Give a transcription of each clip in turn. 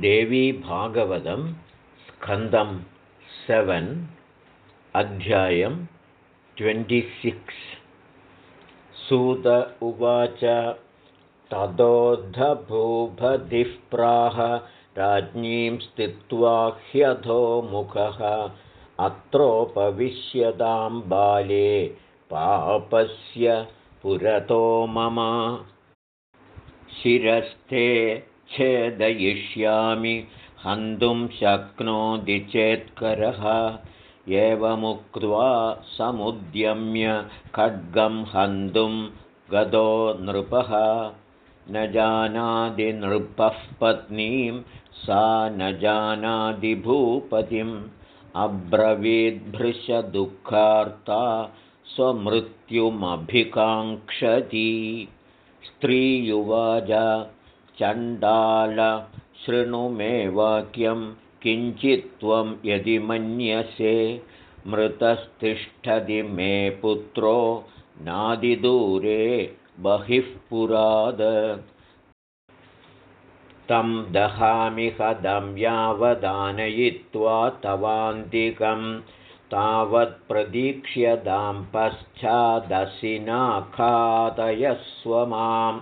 देवीभागवतं स्कन्दं seven अध्यायं twenty six. सुत उवाच ततोद्धभूभदिः राज्ञीं स्थित्वा ह्यधोमुखः अत्रोपविश्यतां बाले पापस्य पुरतो मम। शिरस्थे छेदयिष्यामि हन्तुं शक्नोति चेत्करः। एवमुक्त्वा समुद्यम्य खड्गं हन्तुं गतो नृपः। न जानाति नृपः पत्नीं सा न जानाति भूपतिम्। अब्रवीद्भृशदुःखार्ता स्वमृत्युमभिकाङ्क्षति। स्त्रीयुवाच चण्डाल शृणु मे वाक्यं किञ्चित्त्वं यदि मन्यसे। मृतस्तिष्ठति मे पुत्रो नादिदूरे बहिः पुराद। तं दहामि हदं यावदानयित्वा तवान्तिकं तावत्प्रतीक्ष्यतां पश्चादशिनाखादयस्व मां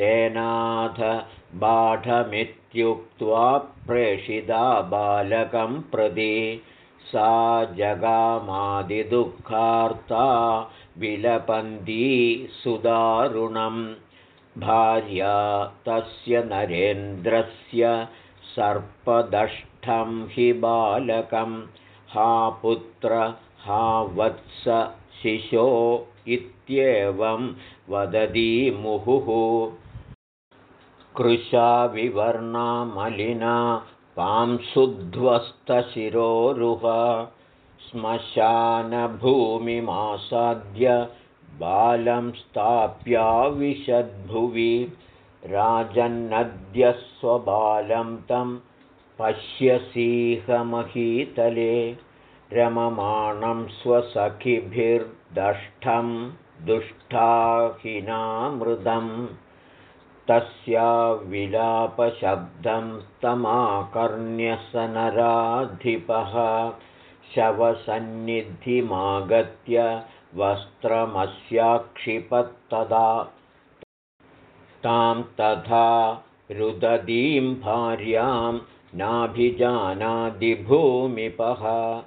तेनाथ बाढमित्युक्त्वा प्रेषिता बालकं प्रति सा जगामादिदुःखार्ता विलपन्ती सुदारुणं। भार्या तस्य नरेन्द्रस्य सर्पदष्टं हि बालकं। हा पुत्र हा वत्स शिशो इत्येवं वदती मुहुः कृशाविवर्णा मलिना पांशुध्वस्तशिरोरुह श्मशानभूमिमासाद्य बालं स्थाप्याविशद्भुवि राजन्नद्य स्वबालं तं पश्यसीहमहीतले। रममाणं स्वसखिभिर्दष्टं दुष्टाहिनामृदम् तस्या विलापशब्दं तमाकर्ण्यसनराधिपः शवसन्निधिमागत्य वस्त्रमस्याक्षिपत्तदा। तां तथा रुदतीं भार्यां नाभिजानादिभूमिपः।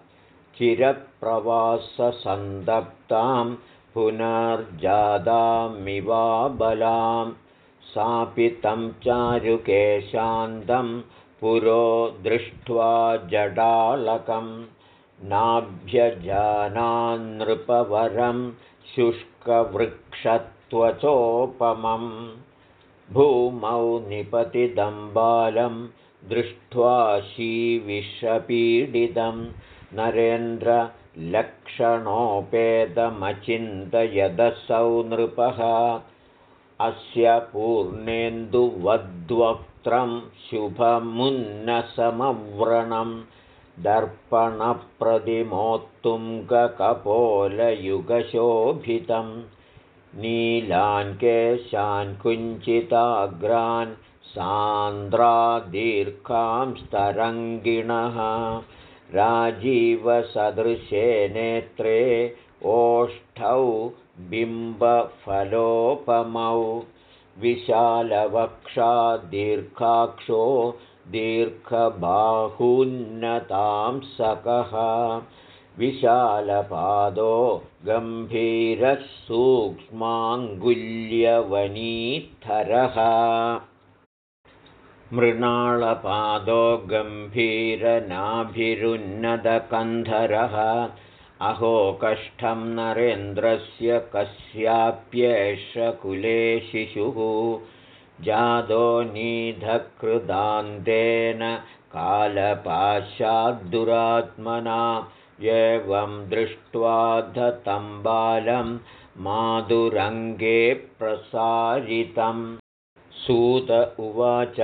चिरप्रवाससन्दप्तां पुनर्जादामिवाबलाम् सापि तं चारुकेशान्तं पुरो दृष्ट्वा जडालकं नाभ्यजानान्नृपवरं शुष्कवृक्षत्वचोपमं भूमौ निपतितं बालं दृष्ट्वा शीविषपीडितं नरेन्द्रलक्षणोपेतमचिन्तयदसौ नृपः अस्य पूर्णेन्दुवद्वक्त्रं शुभमुन्नसमव्रणं दर्पणप्रतिमोत्तुङ्गकपोलयुगशोभितं नीलान् केशान् कुञ्चिताग्रान् सान्द्रादीर्घांस्तरङ्गिणः राजीवसदृशे नेत्रे ओष्ठौ बिम्बफलोपमौ विशालवक्षा दीर्घाक्षो दीर्घबाहून्नतां सकः। विशालपादो गम्भीरः सूक्ष्माङ्गुल्यवनीथरः मृणालपादो गम्भीरनाभिरुन्नतकन्धरः अहो कष्टं नरेन्द्रस्य कस्याप्येष कुले शिशुः। जादो निधकृदान्तेन कालपाशाद्दुरात्मना एवं दृष्ट्वा धतं बालं माधुरङ्गे प्रसारितं सूत उवाच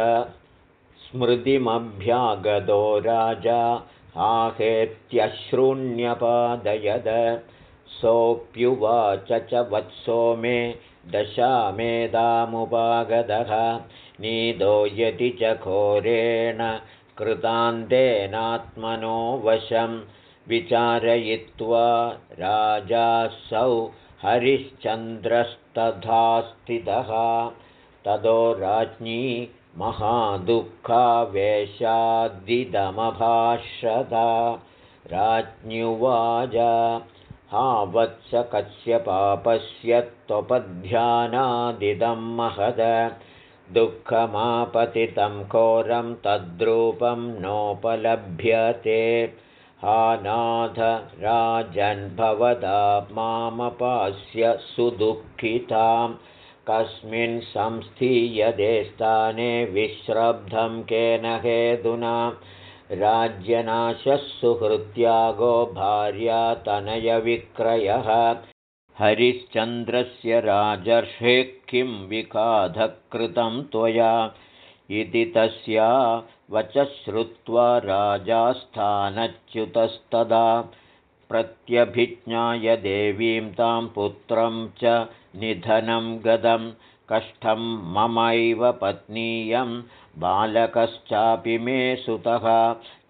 स्मृतिमभ्यागतो राजा आहेत्यश्रूण्यपादयद सोऽप्युवाच च वत्सो मे दशामेधामुपागतः। नीदो यदि च घोरेण कृतान्तेनात्मनो वशं। विचारयित्वा राजासौ हरिश्चन्द्रस्तथा स्थितः। ततो राज्ञी महादुःखावेशादिदमभाषदा। राज्ञुवाच हा वत्स कस्य पापस्य त्वपध्यानादिदं महद। दुःखमापतितं घोरं तद्रूपं नोपलभ्यते। हा नाथ राजन्भवदा मामपास्य सुदुःखितां कस्मिन् संस्थीयते स्थाने विश्रब्धं केन हेतुना राज्यनाशः सुहृत्यागो भार्यातनयविक्रयः हरिश्चन्द्रस्य राजर्षे किं विकाधकृतं त्वया? इति तस्या वचः श्रुत्वा राजास्थानच्युतस्तदा प्रत्यभिज्ञाय देवीं तां पुत्रं च निधनं गदं कष्टं ममैव पत्नीयं बालकश्चापि मे सुतः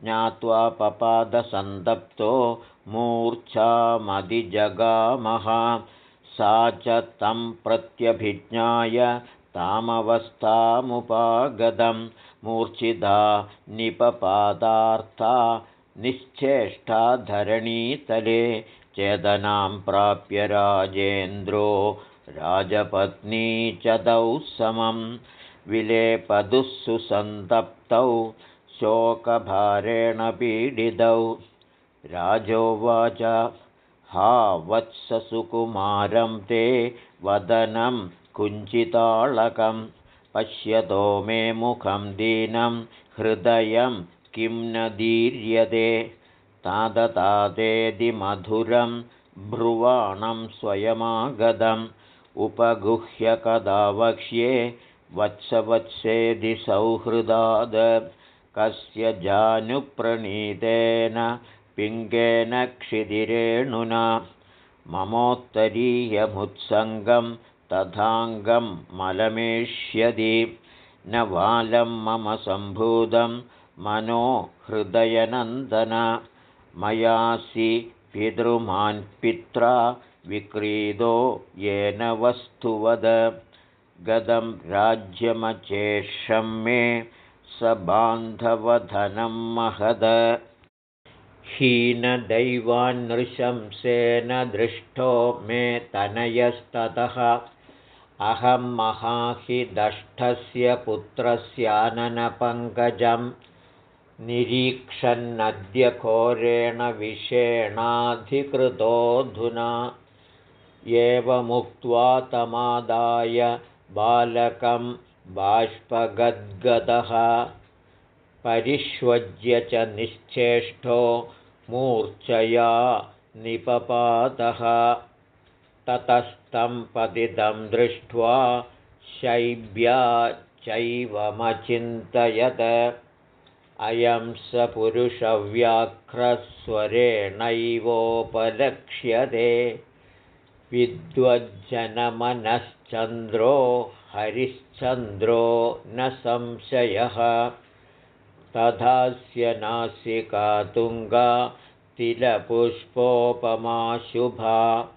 ज्ञात्वा पपादसन्तप्तो मूर्च्छामधिजगामः। सा च तं प्रत्यभिज्ञाय तामवस्थामुपागतं मूर्च्छिता निपपादार्था निश्चेष्टा धरणीतले चेदनां प्राप्य राजेन्द्रो राजपत्नी च तौ समं विलेपदुः सुसन्तप्तौ शोकभारेण पीडितौ। राजोवाच हा वत्ससुकुमारं ते वदनं कुञ्चिताळकं पश्यतो मे मुखं दीनं हृदयं किं न दीर्यते। तादतादेदिमधुरं ब्रुवाणं स्वयमागतम् उपगुह्य कदा वक्ष्ये वत्सवत्सेदि सौहृदाद कस्य जानुप्रणीतेन पिङ्गेन क्षिदिरेणुना ममोत्तरीयमुत्सङ्गं तथाङ्गं मलमेष्यति। न वालं मम सम्भूतं मनो हृदयनन्दन। मयासि पितृमान् पित्रा विक्रीदो येन वस्तुवद गदं राज्यमचेषं मे स बान्धवधनं महद। हीनदैवान्नृशंसेन दृष्टो मे तनयस्ततः। अहं महाहिदष्टस्य पुत्रस्याननपङ्कजं। निरीक्षन्नद्यघोरेण विषेणाधिकृतोऽधुना एवमुक्त्वा तमादाय बालकं बाष्पगद्गदः। परिष्वज्य च निश्चेष्टो मूर्च्छया निपपातः ततस्तं पतितं दृष्ट्वा शैब्या चैवमचिन्तयत् अयं स पुरुषव्याघ्रस्वरेणैवोपलक्ष्यते विद्वज्जनमनश्चन्द्रो हरिश्चन्द्रो न संशयः। तथास्य नासिका तुङ्गा तिलपुष्पोपमाशुभा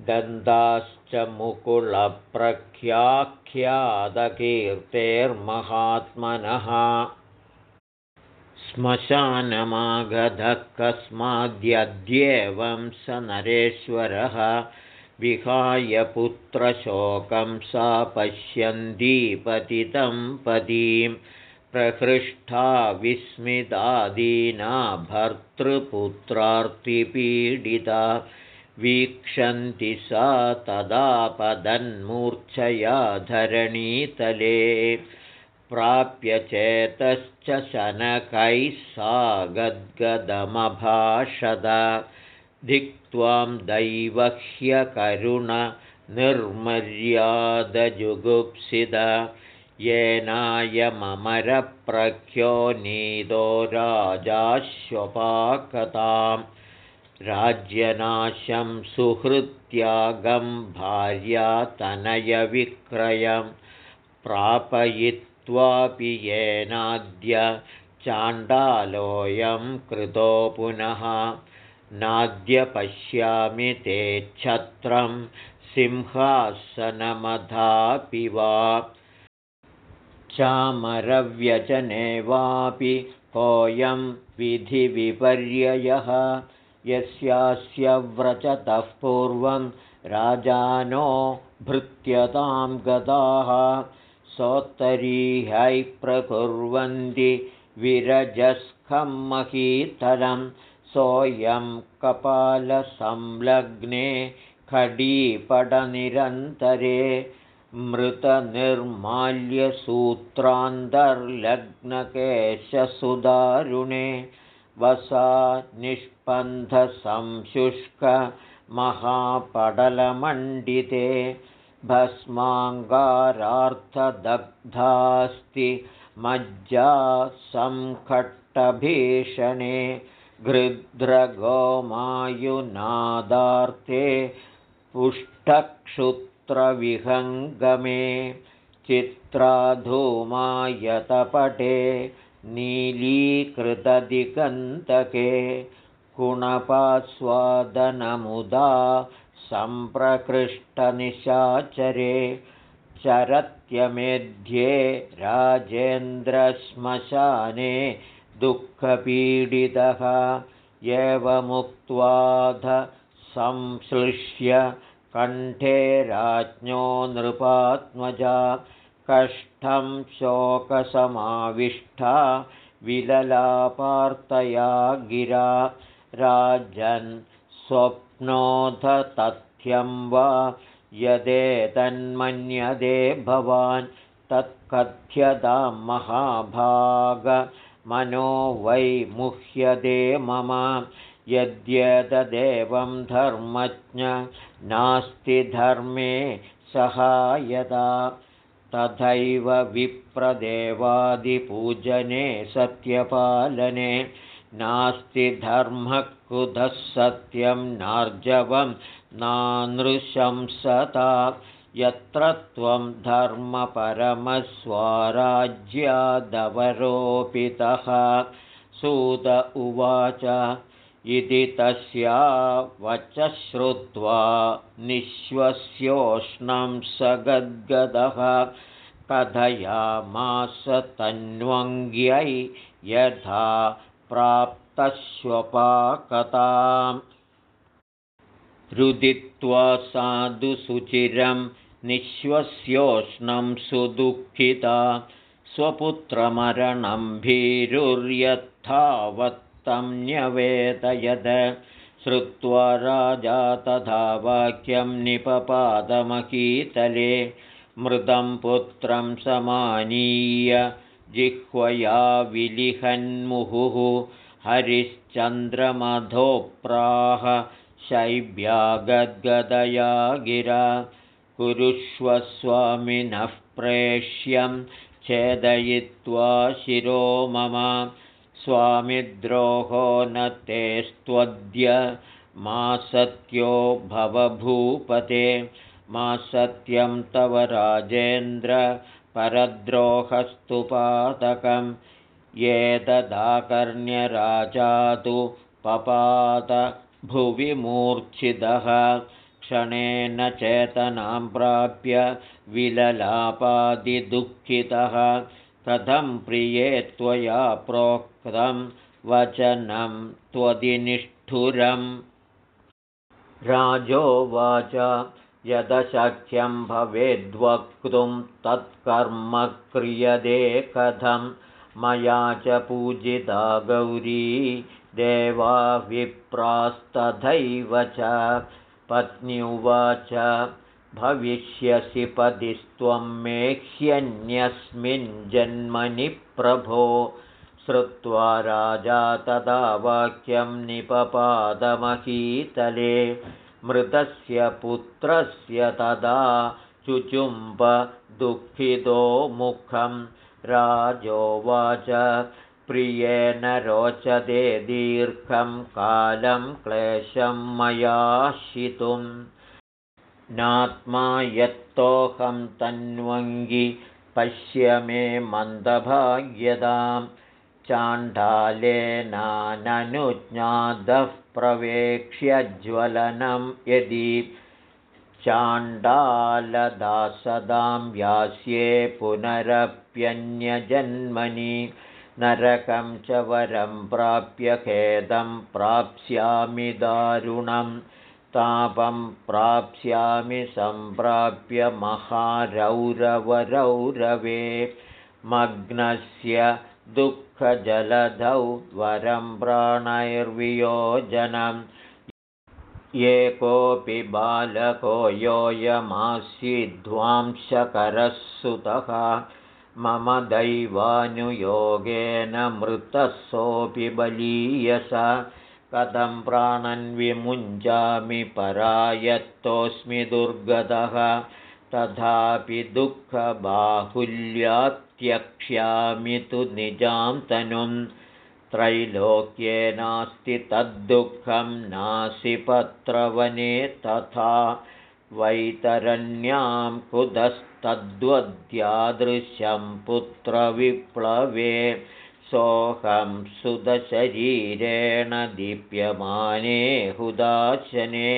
दन्ताश्च मुकुलप्रख्याख्यातकीर्तेर्महात्मनः। श्मशानमागधः कस्माद्यद्येवं स नरेश्वरः विहाय पुत्रशोकं सा पश्यन्तीपतितं पदीं प्रहृष्टा विस्मितादीना भर्तृपुत्रार्तिपीडिता। वीक्षन्ति सा तदा पदन्मूर्च्छया धरणीतले। प्राप्य चेतश्च शनकैः सा गद्गदमभाषद धिक्त्वां दैवह्यकरुणनिर्मर्यादजुगुप्सिद येनायमरप्रख्यो नीदो राजाश्वपाकतां। राज्यनाशं सुहृत्यागं भार्यातनयविक्रयं प्रापयित्वा मत्वापि येनाद्य चाण्डालोऽयं कृतो पुनः नाद्य पश्यामि ते छत्रं सिंहासनमधापि वा। चामरव्यजने वापि कोऽयं विधिविपर्ययः। यस्यास्य व्रजतः पूर्वं राजानो भृत्यतां गताः। सोत्तरीहै प्रकुर्वन्ति विरजस्खं महीतलं सोऽयं कपालसंलग्ने खडीपटनिरन्तरे मृतनिर्माल्यसूत्रान्तर्लग्नकेशसुदारुणे वसा निष्पन्धसंशुष्कमहापटलमण्डिते भस्माङ्गारार्थदग्धास्ति मज्जा संखट्टभीषणे गृध्रगोमायुनादार्थे पुष्टक्षुत् विहङ्गमे चित्राधूमायतपटे नीलीकृतदिगन्तके कुणपास्वादनमुदा सम्प्रकृष्टनिशाचरे चरत्यमेध्ये राजेन्द्रश्मशाने दुःखपीडितः एवमुक्त्वाध संश्लिष्य कण्ठे राज्ञो नृपात्मजा कष्टं शोकसमाविष्टा विललापार्तया गिरा राजन् स्वप्नोऽथ तथ्यं वा यदेतन्मन्यदे भवान् तत्कथ्यतां महाभागमनो वै मुह्यदे मम। यद्यतदेवं धर्मज्ञ नास्ति धर्मे सहायता। तथैव विप्रदेवादिपूजने सत्यपालने। नास्ति धर्मः कुतः सत्यं नार्जवं नानृशंसता यत्र त्वं धर्मपरमस्वराज्यादवरोपितः। सूत उवाच इति तस्या वच श्रुत्वा निःश्वस्योष्णं स गद्गदः कथयामास तन्वङ्ग्यै यथा प्राप्तश्वपाकताम् रुदित्वा साधुसुचिरं निःश्वस्योष्णं सुदुःखिता स्वपुत्रमरणं भीरुर्यथावत् तं न्यवेदयद। श्रुत्वा राजा तथा वाक्यं निपपादमकीतले मृदं पुत्रं समानीय जिह्वया विलिहन्मुहुः हरिश्चन्द्रमधोप्राह शैब्या गद्गदया गिरा कुरुष्वस्वामिनः प्रेष्यं छेदयित्वा शिरो मम स्वामिद्रोहो न तेस्त्वद्य मा सत्यो भवभूपते। मा सत्यं तव राजेन्द्र परद्रोहस्तुपातकं ये ददाकर्ण्यराजा तु भुवि मूर्च्छिदः क्षणेन चेतनां प्राप्य विललापादिदुःखितः। कथं प्रिये त्वया प्रोक्तं वचनं त्वदिनिष्ठुरम्। राजोवाच यदशक्यं भवेद्वक्तुं तत्कर्म क्रियते कथं। मया च पूजिता गौरी देवा विप्रास्तथैव च पत्न्युवाच भविष्यसि पदिस्त्वं मे ह्यन्यस्मिन् जन्मनि प्रभो। श्रुत्वा राजा तदा वाक्यं निपपादमहीतले मृतस्य पुत्रस्य तदा चुचुम्ब दुःखितो मुखं। राजोवाच प्रियेण रोचते दीर्घं कालं क्लेशं मयाशितुम् नात्मा यत्तोऽहं तन्वङ्गि पश्य मे मन्दभाग्यतां चाण्डालेनाननुज्ञातः प्रवेक्ष्यज्वलनं यदि चाण्डालदासदां यास्ये पुनरप्यन्यजन्मनि नरकं च वरं प्राप्य खेदं प्राप्स्यामि दारुणं तापं प्राप्स्यामि सम्प्राप्य महारौरवरौरवे मग्नस्य दुःखजलधौ वरं प्राणैर्वियोजनम् ये कोऽपि बालको योऽयमासीध्वांशकरः सुतः मम दैवानुयोगेन मृतः सोऽपि बलीयस कथं प्राणन् विमुञ्चामि परायत्तोऽस्मि दुर्गतः। तथापि दुःखबाहुल्यात्यक्ष्यामि तु निजां तनुम्। त्रैलोक्ये नास्ति तद्दुःखं नासि पत्रवने तथा वैतरण्यां कुतस्तद्वद्यादृशं पुत्रविप्लवे सोऽहं सुदशरीरेण दीप्यमाने हुदाशने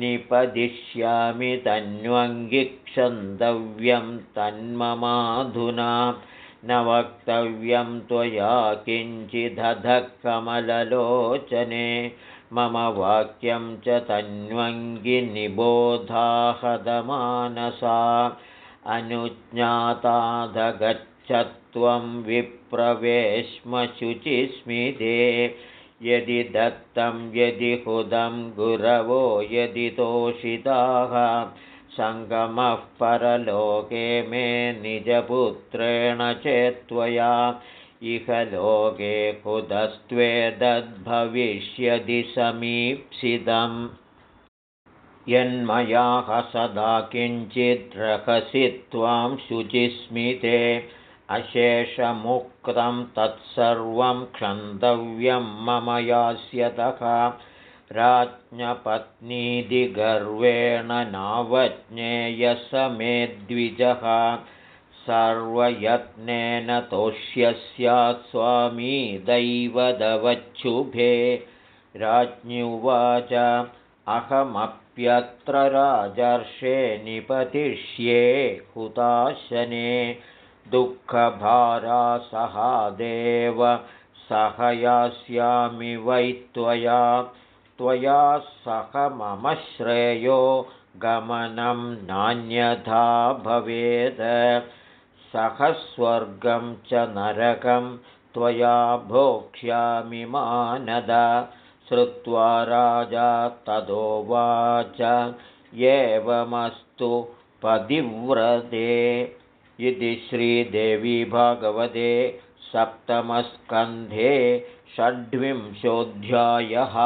निपदिष्यामि तन्वङ्गिक्षन्तव्यं तन्ममाधुना न वक्तव्यं त्वया किञ्चिदधः कमललोचने मम वाक्यं च तन्वङ्गिनिबोधाहदमानसा अनुज्ञातादगच्छत्वं विप्रवेश्मशुचिस्मिते। यदि दत्तं यदि हुदं गुरवो यदि तोषिताः सङ्गमः परलोके मे निजपुत्रेण चेत्त्वया। इह लोके कुतस्त्वेदद्भविष्यदि समीप्सितम् यन्मया सदा किञ्चिद्रहसि त्वां शुचिस्मिते। अशेषमुक्तं तत्सर्वं क्षन्तव्यं मम यास्यतः। राज्ञपत्नीदिगर्वेण नावज्ञेयसमे द्विजः सर्वयत्नेन तोष्यस्यात् स्वामी दैवदवच्छुभे। राज्ञुवाच अहमप्यत्र राजर्षे निपतिष्ये हुताशने दुःखभारासहादेव सहयास्यामि वै त्वया। त्वया सह मम श्रेयो गमनं नान्यथा भवेत्। सह स्वर्गं च नरकं त्वया भोक्ष्यामि मानद श्रुत्वा राजा तदोवाच एवमस्तु पतिव्रते इति श्रीदेवी भगवते सप्तमस्कन्धे षड्विंशोऽध्यायः